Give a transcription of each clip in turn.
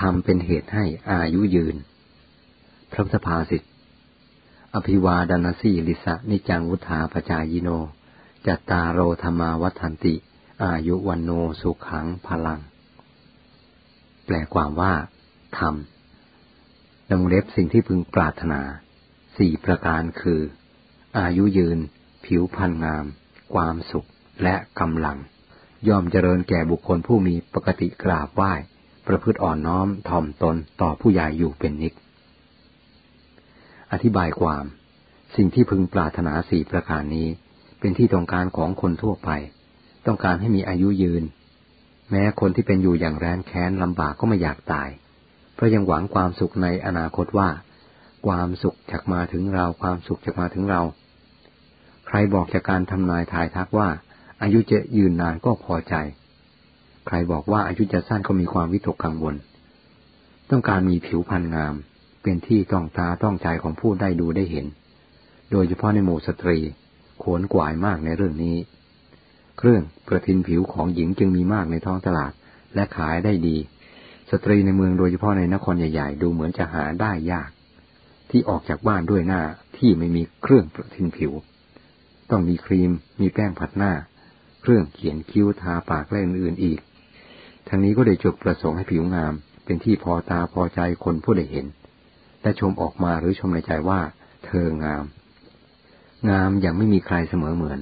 ทำเป็นเหตุให้อายุยืน พระสภาสิทธิอภิวาดานสีลิสะนิจังวุธาปจายโน จัตตาโรธรรมาวัฏันติ อายุวันโนสุขังพลัง แปลความว่าธรรมดงเล็บสิ่งที่พึงปรารถนา สี่ประการคือ อายุยืน ผิวพรรณงาม ความสุขและกำลัง ย่อมเจริญแก่บุคคลผู้มีปกติกราบไหว้ ประพฤติอ่อนน้อมถ่อมตนต่อผู้ใหญ่อยู่เป็นนิกอธิบายความ สิ่งที่พึงปรารถนาสี่ประการนี้ เป็นที่ต้องการของคนทั่วไป ต้องการให้มีอายุยืน แม้คนที่เป็นอยู่อย่างแร้นแค้นลำบากก็ไม่อยากตาย เพราะยังหวังความสุขในอนาคตว่า ความสุขจะมาถึงเราความสุขจะมาถึงเรา ใครบอกจากการทำนายทายทักว่า อายุจะยืนนานก็พอใจ ใครบอกว่าอายุจะสั้นก็มีความวิตกกังวล ต้องการมีผิวพรรณงาม เป็นที่ต้องตาต้องใจของผู้ได้ดูได้เห็น โดยเฉพาะในหมู่สตรีขวนกวายมากในเรื่องนี้ เครื่องประทินผิวของหญิงจึงมีมากในท้องตลาดและขายได้ดี สตรีในเมืองโดยเฉพาะในนครใหญ่ๆ ดูเหมือนจะหาได้ยาก ที่ออกจากบ้านด้วยหน้าที่ไม่มีเครื่องประทินผิว ต้องมีครีม มีแป้งผัดหน้า เครื่องเขียนคิ้วทาปากและอื่นๆอีก ทั้งนี้ก็ได้จุดประสงค์ให้ผิวงาม เป็นที่พอตาพอใจคนผู้ได้เห็น และชมออกมาหรือชมในใจว่า เธองาม งามอย่างไม่มีใครเสมอเหมือน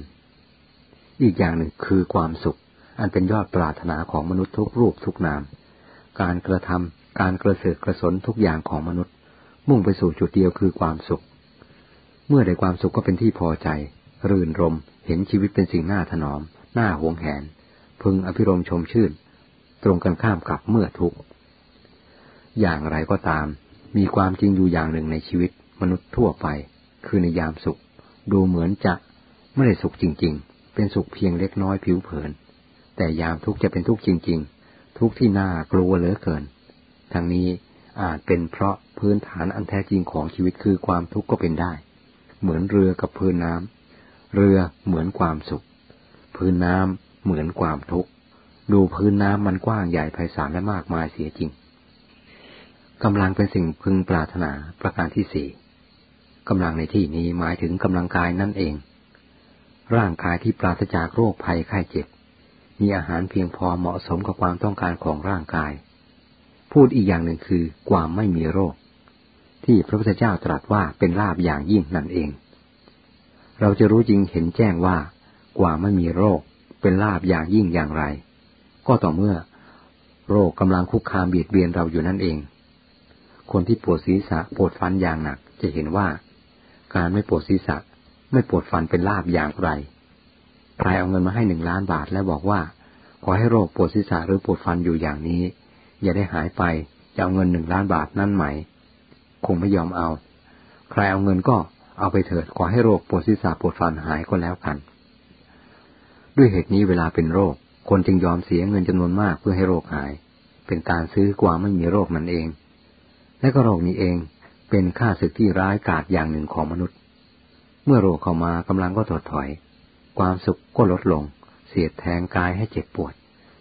อีกอย่างหนึ่งคือความสุข อันเป็นยอดปรารถนาของมนุษย์ทุกรูปทุกนาม การกระทำการกระเสือกกระสนทุกอย่างของมนุษย์ มุ่งไปสู่จุดเดียวคือความสุข เมื่อได้ความสุขก็เป็นที่พอใจ รื่นรม เห็นชีวิตเป็นสิ่งน่าถนอม น่าหวงแหน พึงอภิรมชมชื่น ตรงกันข้ามกับเมื่อทุกข์ อย่างไรก็ตาม มีความจริงอยู่อย่างหนึ่งในชีวิตมนุษย์ทั่วไป คือในยามสุข ดูเหมือนจะไม่ได้สุขจริง ๆ เป็นสุขเพียงเล็กน้อยผิวเผิน แต่ยามทุกข์จะเป็นทุกข์จริง ๆ ทุกข์ที่น่ากลัวเหลือเกิน ทั้งนี้อาจเป็นเพราะพื้นฐานอันแท้จริงของชีวิตคือความทุกข์ก็เป็นได้ เหมือนเรือกับพื้นน้ำเรือเหมือนความสุข พื้นน้ำเหมือนความทุกข์ ดูพื้นน้ำมันกว้างใหญ่ไพศาลและมากมายเสียจริงกำลังเป็นสิ่งพึงปรารถนาประการที่สี่กำลังในที่นี้หมายถึงกำลังกายนั่นเอง ร่างกายที่ปราศจากโรคภัยไข้เจ็บ มีอาหารเพียงพอเหมาะสมกับความต้องการของร่างกาย พูดอีกอย่างหนึ่งคือความไม่มีโรค ที่พระพุทธเจ้าตรัสว่าเป็นลาบอย่างยิ่งนั่นเอง เราจะรู้จริงเห็นแจ้งว่า ความไม่มีโรคเป็นลาบอย่างยิ่งอย่างไร ก็ต่อเมื่อ โรคกำลังคุกคามเบียดเบียนเราอยู่นั่นเอง คนที่ปวดศีรษะปวดฟันอย่างหนัก จะเห็นว่า การไม่ปวดศีรษะ ไม่ปวดฟันเป็นลาบอย่างไรใครเอาเงินมาให้หนึ่งล้านบาทแล้วบอกว่า ขอให้โรคปวดศีรษะหรือปวดฟันอยู่อย่างนี้ อย่าได้หายไปจะเอาเงินหนึ่งล้านบาทนั่นไหม คงไม่ยอมเอา ใครเอาเงินก็เอาไปเถิดขอให้โรคปวดศีรษะปวดฟันหายก็แล้วกัน ด้วยเหตุนี้เวลาเป็นโรค คนจึงยอมเสียเงินจำนวนมากเพื่อให้โรคหาย เป็นการซื้อกว่าไม่มีโรคนั่นเอง และก็โรคนี้เองเป็นค่าศึกที่ร้ายกาจอย่างหนึ่งของมนุษย์ เมื่อโรคเข้ามากำลังก็ถดถอย ความสุขก็ลดลง เสียดแทงกายให้เจ็บปวด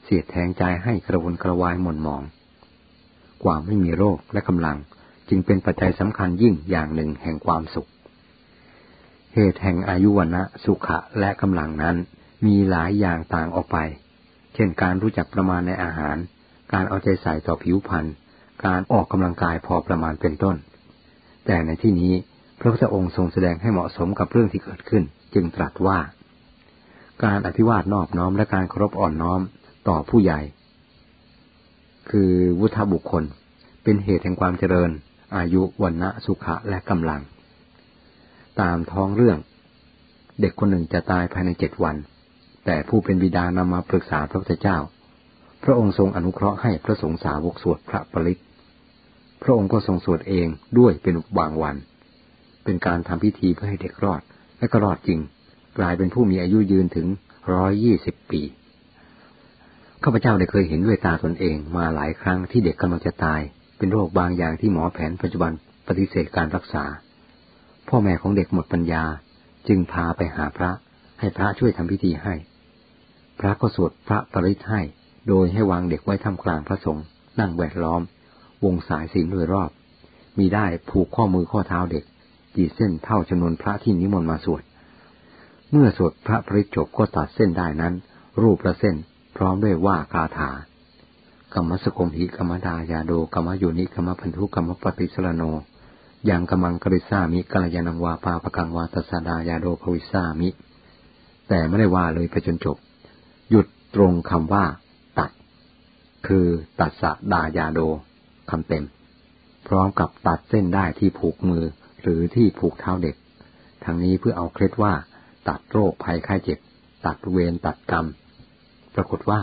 เสียดแทงใจให้กระวนกระวายหม่นหมอง ความไม่มีโรคและกำลังจึงเป็นปัจจัยสำคัญยิ่งอย่างหนึ่งแห่งความสุข เหตุแห่งอายุวันะสุขะและกำลังนั้นมีหลายอย่างต่างออกไป เช่นการรู้จักประมาณในอาหาร การเอาใจใส่ต่อผิวพรรณ การออกกำลังกายพอประมาณเป็นต้น แต่ในที่นี้พระพุทธองค์ทรงแสดงให้เหมาะสมกับเรื่องที่เกิดขึ้น จึงตรัสว่า การอธิวาทนอบน้อมและการเคารพอ่อนน้อมต่อผู้ใหญ่ คือวุฒบุคคล เป็นเหตุแห่งความเจริญ อายุวันณะสุขะและกำลัง ตามท้องเรื่อง เด็กคนหนึ่งจะตายภายในเจ็ดวัน แต่ผู้เป็นบิดานำมาปรึกษาพระพุทธเจ้า พระองค์ทรงอนุเคราะห์ให้พระสงฆ์สาวกสวดพระปริตพระองค์ก็ทรงสวดเองด้วยเป็นบางวัน เป็นการทำพิธีเพื่อให้เด็กรอด และก็รอดจริง กลายเป็นผู้มีอายุยืนถึงร้อยยี่สิบปี ข้าพเจ้าได้เคยเห็นด้วยตาตนเองมาหลายครั้งที่เด็กกำลังจะตาย เป็นโรคบางอย่างที่หมอแผนปัจจุบันปฏิเสธการรักษา พ่อแม่ของเด็กหมดปัญญา จึงพาไปหาพระให้พระช่วยทำพิธีให้ พระก็สวดพระปริศให้ โดยให้วางเด็กไว้ท่ามกลางพระสงฆ์นั่งแวดล้อม วงสายศีลโดยรอบ มีได้ผูกข้อมือข้อเท้าเด็กกี่เส้นเท่าจำนวนพระที่นิมนต์มาสวด เมื่อสวดพระปริจบก็ตัดเส้นได้นั้น รูปละเส้น พร้อมด้วยว่ากาถากรรมสกมหิกรรมดายาโดกรรมโยนิกรรมพันธุกรรมปฏิสรโนยังกำมังกริสามิกัลยานังวาปาปกังวาตสาดายาโดภวิสามิ แต่ไม่ได้ว่าเลยไปจนจบ ตรงคำว่า ตัด คือตัดสะดายาโดคำเต็ม พร้อมกับตัดเส้นได้ที่ผูกมือหรือที่ผูกเท้าเด็ก ทั้งนี้เพื่อเอาเคล็ดว่า ตัดโรคภัยไข้เจ็บ ตัดเวรตัดกรรม ปรากฏว่า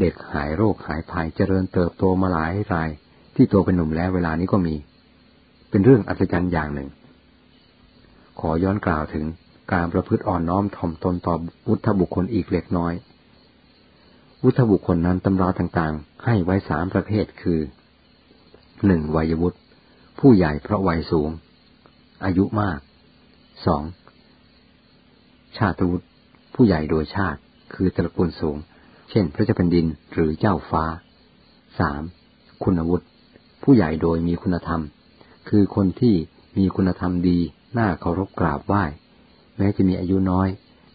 เด็กหายโรคหายภัยเจริญเติบโตมาหลายราย ที่โตเป็นหนุ่มแล้วเวลานี้ก็มี เป็นเรื่องอัศจรรย์อย่างหนึ่ง ขอย้อนกล่าวถึงการประพฤติอ่อนน้อมถ่อมตนต่อวุฒบุคคลอีกเล็กน้อย วุฒบุคคลนั้นตำราต่างๆ ให้ไว้สามประเภทคือหนึ่งวัยวุฒิผู้ใหญ่เพราะวัยสูง อายุมากสองชาติวุฒิผู้ใหญ่โดยชาติ คือตระกูลสูง เช่น พระเจ้าแผ่นดินหรือเจ้าฟ้าสามคุณวุฒิผู้ใหญ่โดยมีคุณธรรม คือคนที่มีคุณธรรมดีน่าเคารพกราบไหว้ แม้จะมีอายุน้อย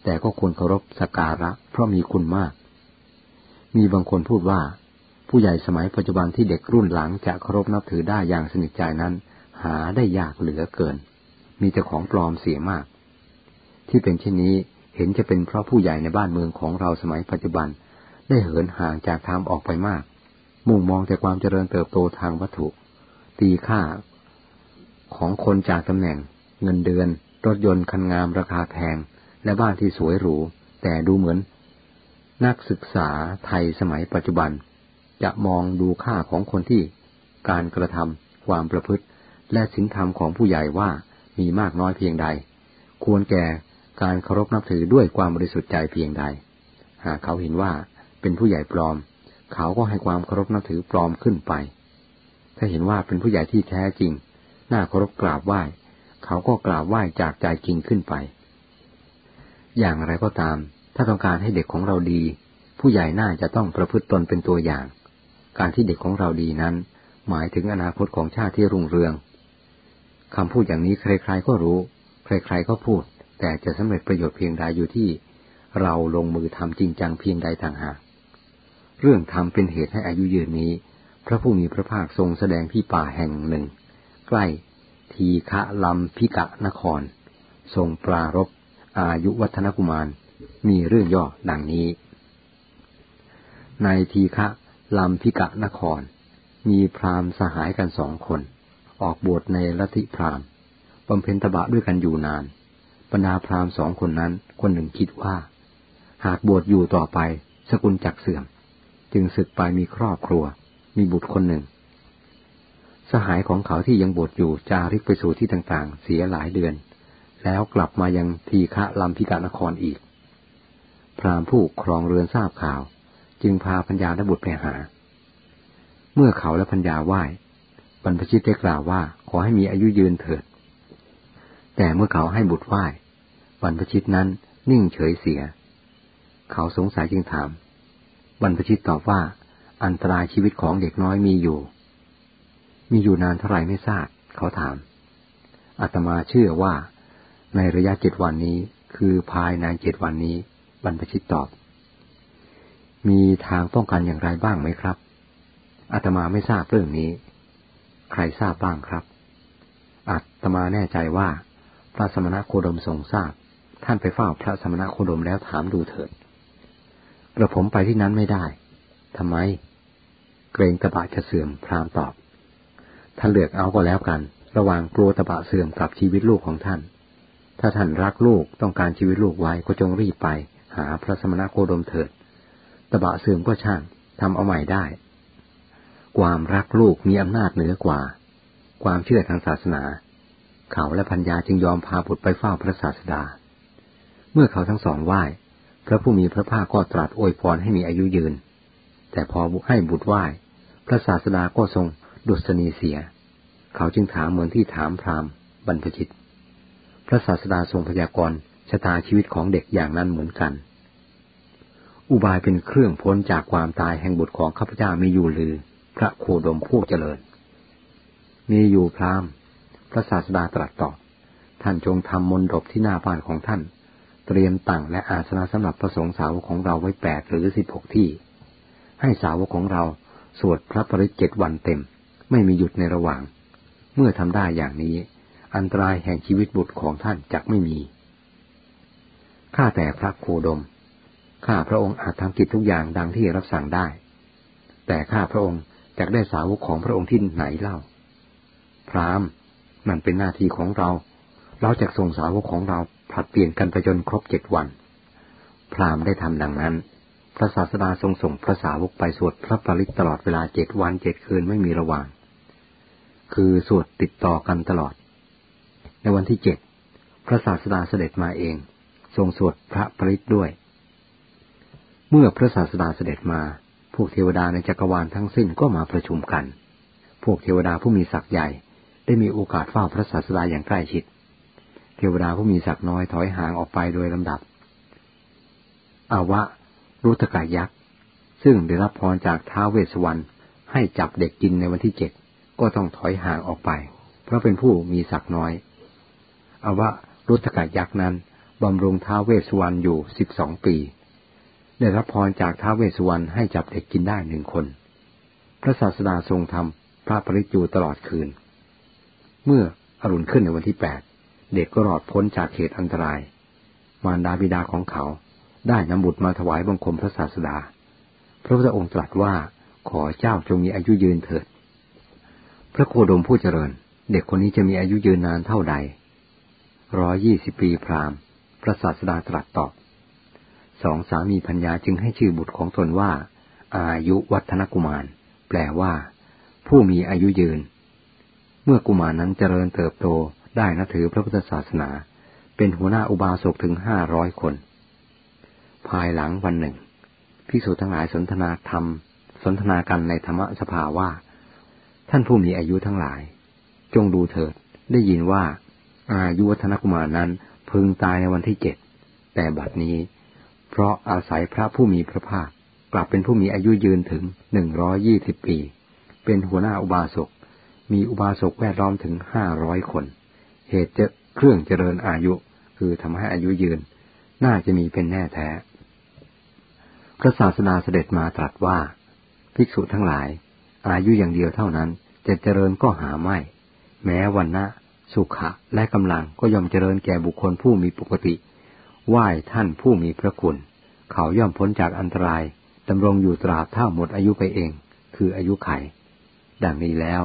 แต่ก็ควรเคารพสักการะ เพราะมีคุณมาก มีบางคนพูดว่า ผู้ใหญ่สมัยปัจจุบันที่เด็กรุ่นหลังจะเคารพนับถือได้อย่างสนิทใจนั้น หาได้ยากเหลือเกิน มีแต่ของปลอมเสียมาก ที่เป็นเช่นนี้เห็นจะเป็นเพราะผู้ใหญ่ในบ้านเมืองของเราสมัยปัจจุบัน ได้เหินห่างจากธรรมออกไปมาก มุ่งมองแต่ความเจริญเติบโตทางวัตถุ ตีค่า ของคนจากตำแหน่ง เงินเดือน รถยนต์คันงามราคาแพงและบ้านที่สวยหรู แต่ดูเหมือน นักศึกษาไทยสมัยปัจจุบัน จะมองดูค่าของคนที่การกระทำความประพฤติ และศีลธรรมของผู้ใหญ่ว่ามีมากน้อยเพียงใด ควรแก่การเคารพนับถือด้วยความบริสุทธิ์ใจเพียงใด หากเขาเห็นว่าเป็นผู้ใหญ่ปลอม เขาก็ให้ความเคารพนับถือปลอมขึ้นไป ถ้าเห็นว่าเป็นผู้ใหญ่ที่แท้จริง น่าเคารพกราบไหว้ เขาก็กราบไหว้จากใจจริงขึ้นไป อย่างไรก็ตาม ถ้าต้องการให้เด็กของเราดี ผู้ใหญ่น่าจะต้องประพฤติตนเป็นตัวอย่าง การที่เด็กของเราดีนั้น หมายถึงอนาคตของชาติที่รุ่งเรืองคำพูดอย่างนี้ใครๆก็รู้ ใครๆก็พูด แต่จะสำเร็จประโยชน์เพียงใดอยู่ที่ เราลงมือทำจริงจังเพียงใดต่างหากเรื่องทำเป็นเหตุให้อายุยืนนี้ พระผู้มีพระภาคทรงแสดงที่ป่าแห่งหนึ่ง ใกล้ทีฆะลัมพิกะนคร ทรงปรารบอายุวัฒนกุมาร มีเรื่องย่อดังนี้ ในทีฆะลัมพิกะนคร มีพราหมณ์สหายกันสองคน ออกบวชในลัทธิพราหมณ์บำเพ็ญตบะด้วยกันอยู่นานบรรดาพราหมณ์สองคนนั้น คนหนึ่งคิดว่า หากบวชอยู่ต่อไปสกุลจักเสื่อม จึงศึกไปมีครอบครัว มีบุตรคนหนึ่ง สหายของเขาที่ยังบวชอยู่จาริกไปสู่ที่ต่างๆ เสียหลายเดือน แล้วกลับมายังทีฆะลำพิกานครอีก พรามผู้ครองเรือนทราบข่าว จึงพาพัญญาและบุตรไปหา เมื่อเขาและพัญญาไหว้บรรพชิตได้กล่าวว่าขอให้มีอายุยืนเถิด แต่เมื่อเขาให้บุตรไหว้บรรพชิตนั้นนิ่งเฉยเสีย เขาสงสัยจึงถาม บรรพชิตตอบว่า อันตรายชีวิตของเด็กน้อยมีอยู่ มีอยู่นานเท่าไรไม่ทราบ เขาถามอาตมาเชื่อว่าในระยะเจ็ดวันนี้คือภายในเจ็ดวันนี้ บรรพชิตตอบ มีทางป้องกันอย่างไรบ้างไหมครับ อาตมาไม่ทราบเรื่องนี้ ใครทราบบ้างครับ อาตมาแน่ใจว่า พระสมณโคดมทรงทราบ ท่านไปเฝ้าพระสมณโคดมแล้วถามดูเถิด กระผมไปที่นั้นไม่ได้ ทำไม เกรงตะบะจะเสื่อมพรามตอบ ท่านเลือกเอาก็แล้วกัน ระหว่างกลัวตะบะเสื่อมกับชีวิตลูกของท่านถ้าท่านรักลูกต้องการชีวิตลูกไว้ก็จงรีบไป หาพระสมณโคดมเถิดตะบะเสื่อมก็ช่างทำเอาใหม่ได้ ความรักลูกมีอำนาจเหนือกว่า ความเชื่อทางศาสนา เขาและพัญญาจึงยอมพาบุตรไปเฝ้าพระศาสดา เมื่อเขาทั้งสองไหว้พระผู้มีพระภาคก็ตรัสอวยพรให้มีอายุยืน แต่พอให้บุตรไหว้ พระศาสดาก็ทรงดุษณีเสีย เขาจึงถามเหมือนที่ถามพราหมณ์บรรพชิต พระศาสดาทรงพยากรณ์ ชะตาชีวิตของเด็กอย่างนั้นเหมือนกัน อุบายเป็นเครื่องพ้นจากความตายแห่งบุตรของข้าพเจ้ามีอยู่หรือ พระโคดมผู้เจริญ มีอยู่พรามพระศาสดาตรัสตอบ ท่านจงทำมนดบที่หน้าบ้านของท่าน เตรียมตั้งและอาสนะสำหรับพระสงฆ์สาวกของเราไว้แปดหรือสิบหกที่ ให้สาวกของเราสวดพระปริตเจ็ดวันเต็ม ไม่มีหยุดในระหว่าง เมื่อทำได้อย่างนี้ อันตรายแห่งชีวิตบุตรของท่านจักไม่มี ข้าแต่พระโคดม ข้าพระองค์อาจทำกิจทุกอย่างดังที่รับสั่งได้ แต่ข้าพระองค์จะได้สาวกของพระองค์ที่ไหนเล่า พรามนั่นเป็นหน้าที่ของเรา เราจะส่งสาวกของเราผลัดเปลี่ยนกันไปจนครบเจ็ดวัน พรามได้ทำดังนั้น พระศาสดาทรงส่งพระสาวกไปสวดพระปริตตลอดเวลาเจ็ดวันเจ็ดคืนไม่มีระหว่าง คือสวดติดต่อกันตลอด ในวันที่เจ็ดพระศาสดาเสด็จมาเอง ทรงสวดพระปริตด้วย เมื่อพระศาสดาเสด็จมา พวกเทวดาในจักรวาลทั้งสิ้นก็มาประชุมกัน พวกเทวดาผู้มีศักย์ใหญ่ได้มีโอกาสเฝ้าพระศาสดาอย่างใกล้ชิด เทวดาผู้มีศักดิ์น้อยถอยห่างออกไปโดยลำดับ อาวะ รุตกายักษ์ ซึ่งได้รับพรจากท้าวเวสวรรณให้จับเด็กกินในวันที่เจ็ดก็ต้องถอยห่างออกไป เพราะเป็นผู้มีศักดิ์น้อยอาวะรุตกายักษ์นั้น บำรุงท้าเวสวรรณอยู่สิบสองปี ได้รับพรจากท้าเวสวรรณให้จับเด็กกินได้หนึ่งคน พระศาสดาทรงทำพระปริจูตลอดคืน เมื่ออรุณขึ้นในวันที่แปดเด็กก็รอดพ้นจากเขตอันตราย มารดาบิดาของเขาได้นำบุตรมาถวายบังคมพระศาสดา พระพุทธองค์ตรัสว่าขอเจ้าจงมีอายุยืนเถิด พระโคดมผู้เจริญ เด็กคนนี้จะมีอายุยืนนานเท่าใดร้อยี่สิบปีพราหม พระศาสดาตรัสตอบสองสามีพัญญาจึงให้ชื่อบุตรของตนว่า อายุวัฒนกุมาร แปลว่า ผู้มีอายุยืน เมื่อกุมารนั้นเจริญเติบโตได้นับถือพระพุทธศาสนา เป็นหัวหน้าอุบาสกถึงห้าร้อยคน ภายหลังวันหนึ่งพิสูจทั้งหลายสนทนาธรรม สนทนากันในธรรมสภาว่า ท่านผู้มีอายุทั้งหลาย จงดูเถิดได้ยินว่า อายุวัฒนกุมารนั้น พึงตายในวันที่เจ็ด แต่บัดนี้ เพราะอาศัยพระผู้มีพระภาค กลับเป็นผู้มีอายุยืนถึงหนึ่งร้อยี่สิบปี เป็นหัวหน้าอุบาสก มีอุบาสกแวดล้อมถึงห้าร้อยคน เหตุจะเครื่องเจริญอายุ คือทำให้อายุยืน น่าจะมีเป็นแน่แท้ พระศาสดาเสด็จมาตรัสว่า ภิกษุทั้งหลาย อายุอย่างเดียวเท่านั้นจะเจริญก็หาไม่ แม้วันนะ สุขะและกำลังก็ย่อมเจริญแก่บุคคลผู้มีปกติ ไหว้ท่านผู้มีพระคุณ เขาย่อมพ้นจากอันตรายดำรงอยู่ตราบเท่าหมดอายุไปเอง คืออายุไข ดังนี้แล้ว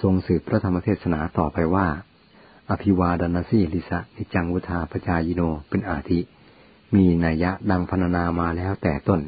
ทรงสืบพระธรรมเทศนาต่อไปว่า อภิวาดนาสีลิสะนิจังวุธาปจายโนเป็นอาทิ มีนัยยะดังพรรณนามาแล้วแต่ต้น